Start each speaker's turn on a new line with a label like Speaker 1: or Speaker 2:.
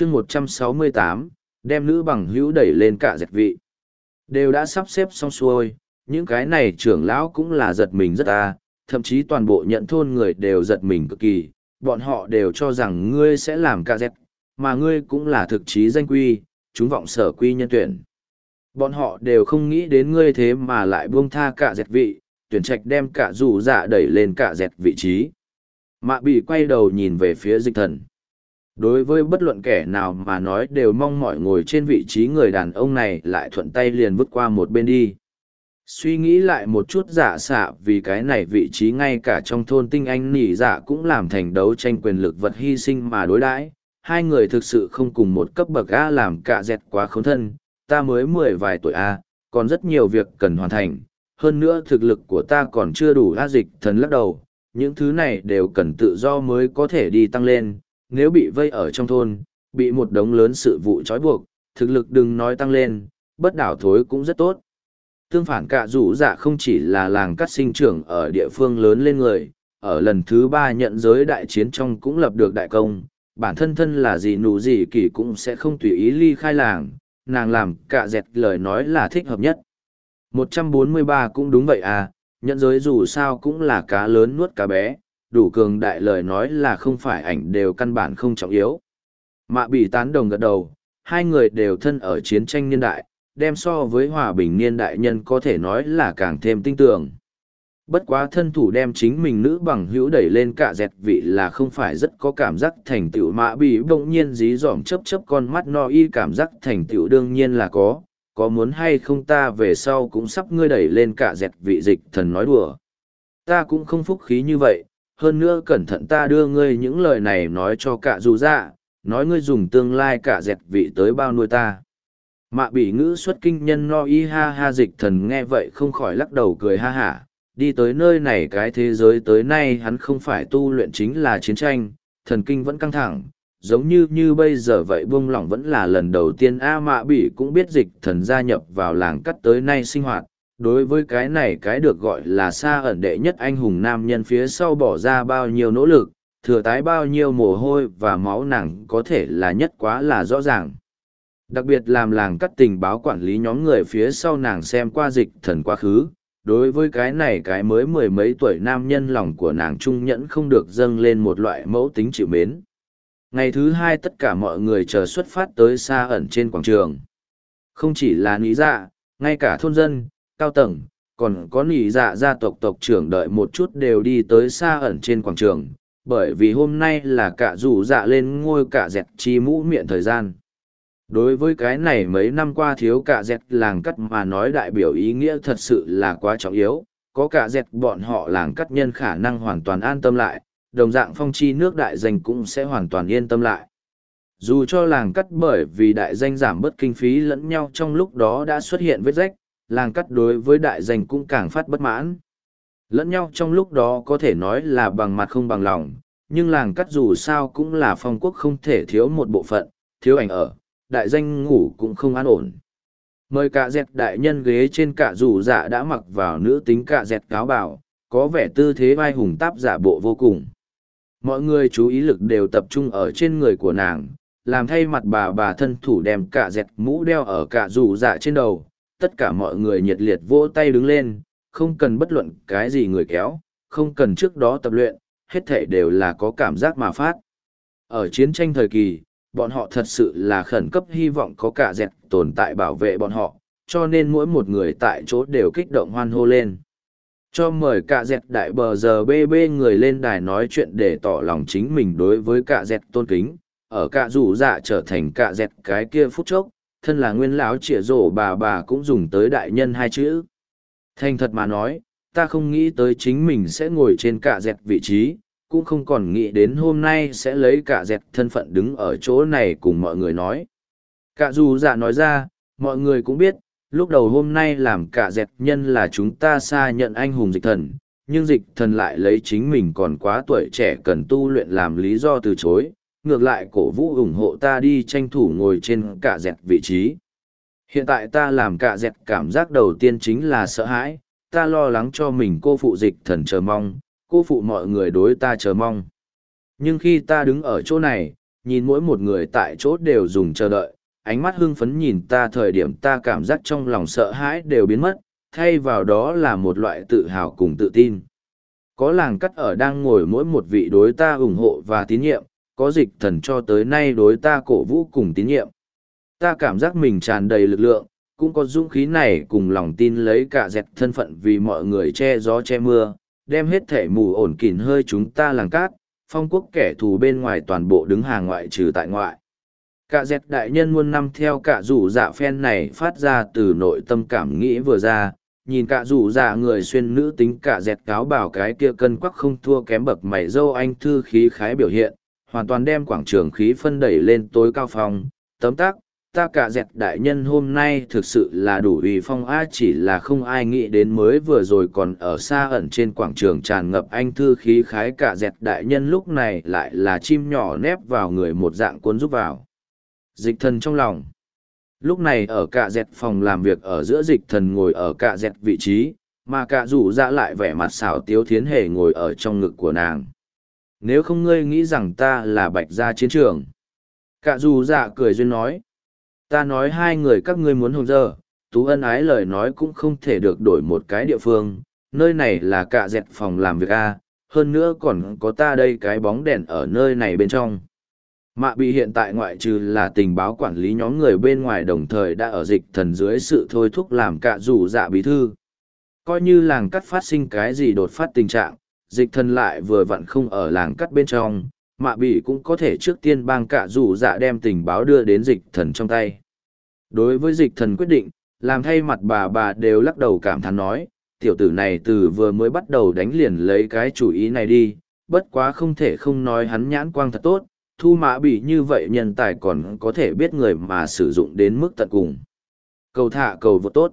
Speaker 1: chương một trăm sáu mươi tám đem nữ bằng hữu đẩy lên cả dẹt vị. Đều đã sắp xếp xong xuôi những cái này trưởng lão cũng là giật mình rất à, thậm chí toàn bộ nhận thôn người đều giật mình cực kỳ bọn họ đều cho rằng ngươi sẽ làm cả dẹt mà ngươi cũng là thực chí danh quy chúng vọng sở quy nhân tuyển. Bọn họ đều không nghĩ đến ngươi thế mà lại buông tha cả dẹt vị tuyển trạch đem cả dù dạ đẩy lên cả dẹt vị trí. Mạ bị quay đầu nhìn về phía dịch thần đối với bất luận kẻ nào mà nói đều mong mỏi ngồi trên vị trí người đàn ông này lại thuận tay liền vứt qua một bên đi. Suy nghĩ lại một chút giả xạ vì cái này vị trí ngay cả trong thôn tinh anh nỉ dạ cũng làm thành đấu tranh quyền lực vật hy sinh mà đối đãi. Hai người thực sự không cùng một cấp bậc a làm cạ dẹt quá khốn thân. Ta mới mười vài tuổi a còn rất nhiều việc cần hoàn thành. Hơn nữa thực lực của ta còn chưa đủ a dịch thần lắc đầu. Những thứ này đều cần tự do mới có thể đi tăng lên nếu bị vây ở trong thôn, bị một đống lớn sự vụ trói buộc, thực lực đừng nói tăng lên, bất đảo thối cũng rất tốt. Tương phản cả rủ dạ không chỉ là làng cắt sinh trưởng ở địa phương lớn lên người, ở lần thứ ba nhận giới đại chiến trong cũng lập được đại công, bản thân thân là gì nụ gì kỳ cũng sẽ không tùy ý ly khai làng, nàng làm cả dẹt lời nói là thích hợp nhất. 143 cũng đúng vậy à, nhận giới dù sao cũng là cá lớn nuốt cá bé, đủ cường đại lời nói là không phải ảnh đều căn bản không trọng yếu. Mạ bị tán đồng gật đầu, hai người đều thân ở chiến tranh niên đại, đem so với hòa bình niên đại nhân có thể nói là càng thêm tinh tưởng. Bất quá thân thủ đem chính mình nữ bằng hữu đẩy lên cả dẹt vị là không phải rất có cảm giác thành tựu mạ bị bỗng nhiên dí dỏm chấp chấp con mắt no y cảm giác thành tựu đương nhiên là có, có muốn hay không ta về sau cũng sắp ngươi đẩy lên cả dẹt vị dịch thần nói đùa. Ta cũng không phúc khí như vậy, hơn nữa cẩn thận ta đưa ngươi những lời này nói cho cả dù dạ, nói ngươi dùng tương lai cả dẹt vị tới bao nuôi ta. Mạ bị ngữ xuất kinh nhân no y ha ha dịch thần nghe vậy không khỏi lắc đầu cười ha hả, đi tới nơi này cái thế giới tới nay hắn không phải tu luyện chính là chiến tranh, thần kinh vẫn căng thẳng, giống như như bây giờ vậy buông lỏng vẫn là lần đầu tiên A mạ bị cũng biết dịch thần gia nhập vào làng cắt tới nay sinh hoạt, đối với cái này cái được gọi là xa ẩn đệ nhất anh hùng nam nhân phía sau bỏ ra bao nhiêu nỗ lực, thừa tái bao nhiêu mồ hôi và máu nàng có thể là nhất quá là rõ ràng. Đặc biệt làm làng cắt tình báo quản lý nhóm người phía sau nàng xem qua dịch thần quá khứ, đối với cái này cái mới mười mấy tuổi nam nhân lòng của nàng trung nhẫn không được dâng lên một loại mẫu tính chịu mến. Ngày thứ hai tất cả mọi người chờ xuất phát tới xa ẩn trên quảng trường. Không chỉ là lý dạ, ngay cả thôn dân, cao tầng, còn có nỉ dạ gia tộc tộc trưởng đợi một chút đều đi tới xa ẩn trên quảng trường, bởi vì hôm nay là cả rủ dạ lên ngôi cả dẹt chi mũ miệng thời gian. Đối với cái này mấy năm qua thiếu cả dẹt làng cắt mà nói đại biểu ý nghĩa thật sự là quá trọng yếu, có cả dẹt bọn họ làng cắt nhân khả năng hoàn toàn an tâm lại, đồng dạng phong chi nước đại danh cũng sẽ hoàn toàn yên tâm lại. Dù cho làng cắt bởi vì đại danh giảm bớt kinh phí lẫn nhau trong lúc đó đã xuất hiện vết rách, làng cắt đối với đại danh cũng càng phát bất mãn. Lẫn nhau trong lúc đó có thể nói là bằng mặt không bằng lòng, nhưng làng cắt dù sao cũng là phong quốc không thể thiếu một bộ phận, thiếu ảnh ở, đại danh ngủ cũng không an ổn. Mời cả dẹt đại nhân ghế trên cả dù dạ đã mặc vào nữ tính cả dẹt cáo bảo, có vẻ tư thế vai hùng táp giả bộ vô cùng. Mọi người chú ý lực đều tập trung ở trên người của nàng, làm thay mặt bà bà thân thủ đem cả dẹt mũ đeo ở cả dù dạ trên đầu, tất cả mọi người nhiệt liệt vỗ tay đứng lên, không cần bất luận cái gì người kéo, không cần trước đó tập luyện, hết thể đều là có cảm giác mà phát. Ở chiến tranh thời kỳ, bọn họ thật sự là khẩn cấp hy vọng có cả dẹt tồn tại bảo vệ bọn họ, cho nên mỗi một người tại chỗ đều kích động hoan hô lên. Cho mời cả dẹt đại bờ giờ bê bê người lên đài nói chuyện để tỏ lòng chính mình đối với cả dẹt tôn kính, ở cả rủ dạ trở thành cả dẹt cái kia phút chốc, thân là nguyên lão trịa rổ bà bà cũng dùng tới đại nhân hai chữ. Thành thật mà nói, ta không nghĩ tới chính mình sẽ ngồi trên cả dẹt vị trí, cũng không còn nghĩ đến hôm nay sẽ lấy cả dẹt thân phận đứng ở chỗ này cùng mọi người nói. Cả dù dạ nói ra, mọi người cũng biết, lúc đầu hôm nay làm cả dẹt nhân là chúng ta xa nhận anh hùng dịch thần, nhưng dịch thần lại lấy chính mình còn quá tuổi trẻ cần tu luyện làm lý do từ chối, ngược lại cổ vũ ủng hộ ta đi tranh thủ ngồi trên cả dẹt vị trí. Hiện tại ta làm cả dẹt cảm giác đầu tiên chính là sợ hãi, ta lo lắng cho mình cô phụ dịch thần chờ mong, cô phụ mọi người đối ta chờ mong. Nhưng khi ta đứng ở chỗ này, nhìn mỗi một người tại chỗ đều dùng chờ đợi, ánh mắt hưng phấn nhìn ta thời điểm ta cảm giác trong lòng sợ hãi đều biến mất, thay vào đó là một loại tự hào cùng tự tin. Có làng cắt ở đang ngồi mỗi một vị đối ta ủng hộ và tín nhiệm, có dịch thần cho tới nay đối ta cổ vũ cùng tín nhiệm. Ta cảm giác mình tràn đầy lực lượng, cũng có dũng khí này cùng lòng tin lấy cả dẹt thân phận vì mọi người che gió che mưa, đem hết thể mù ổn kín hơi chúng ta làng cát, phong quốc kẻ thù bên ngoài toàn bộ đứng hàng ngoại trừ tại ngoại. Cả dẹt đại nhân muôn năm theo cả rủ dạ phen này phát ra từ nội tâm cảm nghĩ vừa ra, nhìn cả rủ dạ người xuyên nữ tính cả dẹt cáo bảo cái kia cân quắc không thua kém bậc mày dâu anh thư khí khái biểu hiện, hoàn toàn đem quảng trường khí phân đẩy lên tối cao phong, tấm tắc, ta cả dẹt đại nhân hôm nay thực sự là đủ uy phong a chỉ là không ai nghĩ đến mới vừa rồi còn ở xa ẩn trên quảng trường tràn ngập anh thư khí khái cả dẹt đại nhân lúc này lại là chim nhỏ nép vào người một dạng cuốn giúp vào. Dịch thần trong lòng. Lúc này ở cả dẹt phòng làm việc ở giữa dịch thần ngồi ở cả dẹt vị trí mà cả rủ ra lại vẻ mặt xảo tiếu thiến hề ngồi ở trong ngực của nàng nếu không ngươi nghĩ rằng ta là bạch gia chiến trường. Cạ dù dạ cười duyên nói, ta nói hai người các ngươi muốn hồng dơ tú ân ái lời nói cũng không thể được đổi một cái địa phương, nơi này là cạ dẹt phòng làm việc a, hơn nữa còn có ta đây cái bóng đèn ở nơi này bên trong. Mạ bị hiện tại ngoại trừ là tình báo quản lý nhóm người bên ngoài đồng thời đã ở dịch thần dưới sự thôi thúc làm cạ rủ dạ bí thư. Coi như làng cắt phát sinh cái gì đột phát tình trạng dịch thần lại vừa vặn không ở làng cắt bên trong, mạ bị cũng có thể trước tiên bang cạ rủ dạ đem tình báo đưa đến dịch thần trong tay. Đối với dịch thần quyết định, làm thay mặt bà bà đều lắc đầu cảm thán nói, tiểu tử này từ vừa mới bắt đầu đánh liền lấy cái chủ ý này đi, bất quá không thể không nói hắn nhãn quang thật tốt, thu mã bị như vậy nhân tài còn có thể biết người mà sử dụng đến mức tận cùng. Cầu thả cầu vô tốt.